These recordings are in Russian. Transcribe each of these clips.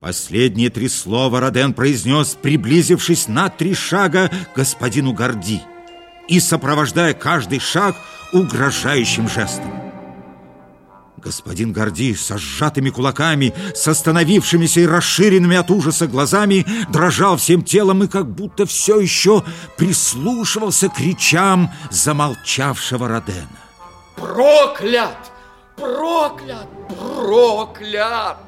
Последние три слова Роден произнес, приблизившись на три шага к господину Горди и сопровождая каждый шаг угрожающим жестом. Господин Горди со сжатыми кулаками, с остановившимися и расширенными от ужаса глазами, дрожал всем телом и как будто все еще прислушивался к речам замолчавшего Родена. Проклят! Проклят! Проклят!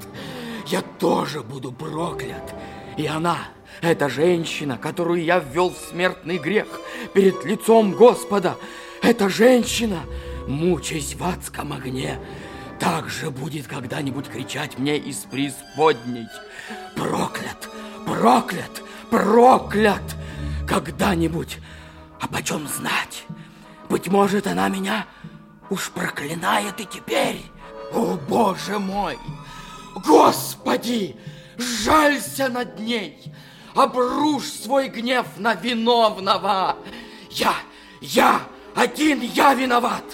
Я тоже буду проклят. И она, эта женщина, которую я ввел в смертный грех перед лицом Господа, эта женщина, мучаясь в адском огне, также будет когда-нибудь кричать мне из преисподней. Проклят, проклят, проклят! Когда-нибудь, а почем знать? Быть может, она меня уж проклинает и теперь. О, Боже мой! Господи, жалься над ней, обрушь свой гнев на виновного. Я, я, один я виноват.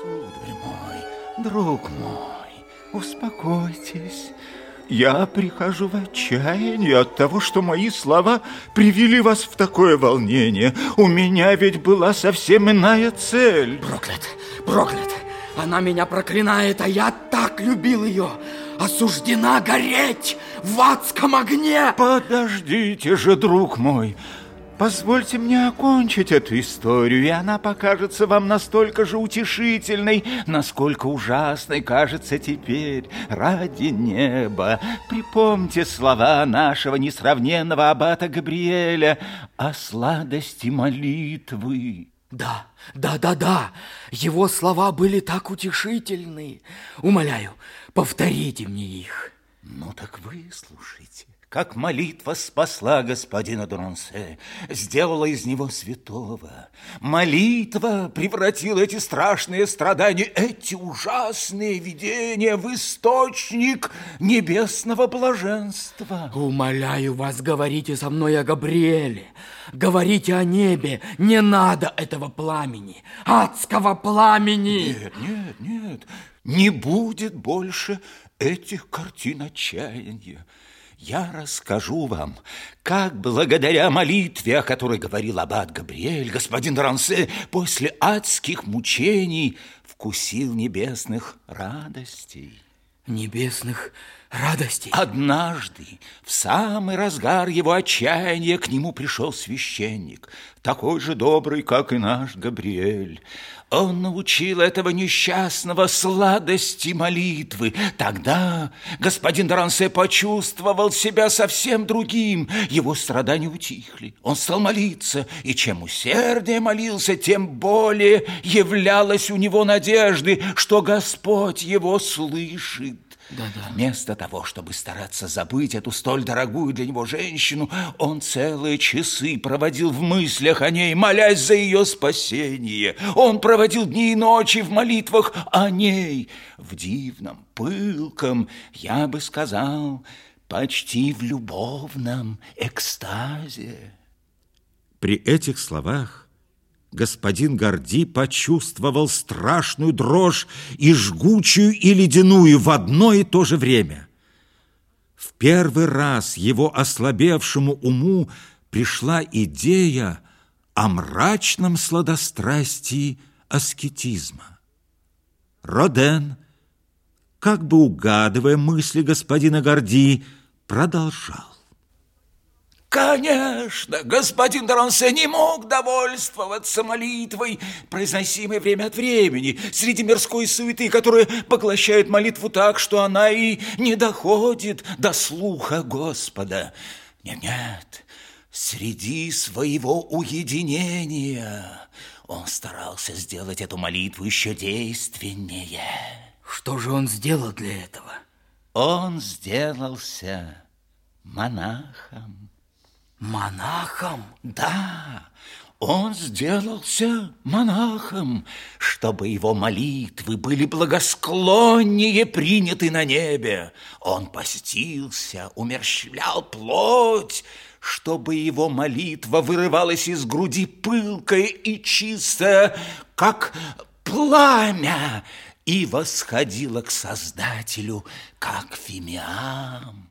Сударь мой, друг мой, успокойтесь. Я прихожу в отчаяние от того, что мои слова привели вас в такое волнение. У меня ведь была совсем иная цель. Проклят, проклят. Она меня проклинает, а я так любил ее осуждена гореть в адском огне. Подождите же, друг мой. Позвольте мне окончить эту историю, и она покажется вам настолько же утешительной, насколько ужасной кажется теперь. Ради неба, припомните слова нашего несравненного аббата Габриэля о сладости молитвы. Да, да, да, да, его слова были так утешительны. Умоляю, повторите мне их. Ну так выслушайте как молитва спасла господина Дронсе, сделала из него святого. Молитва превратила эти страшные страдания, эти ужасные видения в источник небесного блаженства. Умоляю вас, говорите со мной о Габриэле, говорите о небе, не надо этого пламени, адского пламени. Нет, нет, нет, не будет больше этих картин отчаяния я расскажу вам, как благодаря молитве, о которой говорил аббат Габриэль, господин Рансе после адских мучений вкусил небесных радостей. Небесных радостей? Однажды, в самый разгар его отчаяния, к нему пришел священник, такой же добрый, как и наш Габриэль. Он научил этого несчастного сладости молитвы. Тогда господин Дарансе почувствовал себя совсем другим. Его страдания утихли. Он стал молиться, и чем усерднее молился, тем более являлась у него надежды, что Господь его слышит. Да-да. Вместо того, чтобы стараться забыть эту столь дорогую для него женщину, он целые часы проводил в мыслях о ней, молясь за ее спасение. Он проводил дни и ночи в молитвах о ней, в дивном, пылком, я бы сказал, почти в любовном экстазе. При этих словах господин Горди почувствовал страшную дрожь и жгучую, и ледяную в одно и то же время. В первый раз его ослабевшему уму пришла идея о мрачном сладострастии аскетизма. Роден, как бы угадывая мысли господина Горди, продолжал. Конечно, господин Д'Аронсе не мог довольствоваться молитвой, произносимой время от времени, среди мирской суеты, которая поглощает молитву так, что она и не доходит до слуха Господа. Нет-нет, среди своего уединения он старался сделать эту молитву еще действеннее. Что же он сделал для этого? Он сделался монахом. Монахом? Да, он сделался монахом, чтобы его молитвы были благосклоннее приняты на небе. Он постился, умерщвлял плоть, чтобы его молитва вырывалась из груди пылкая и чистая, как пламя, и восходила к Создателю, как фимиам.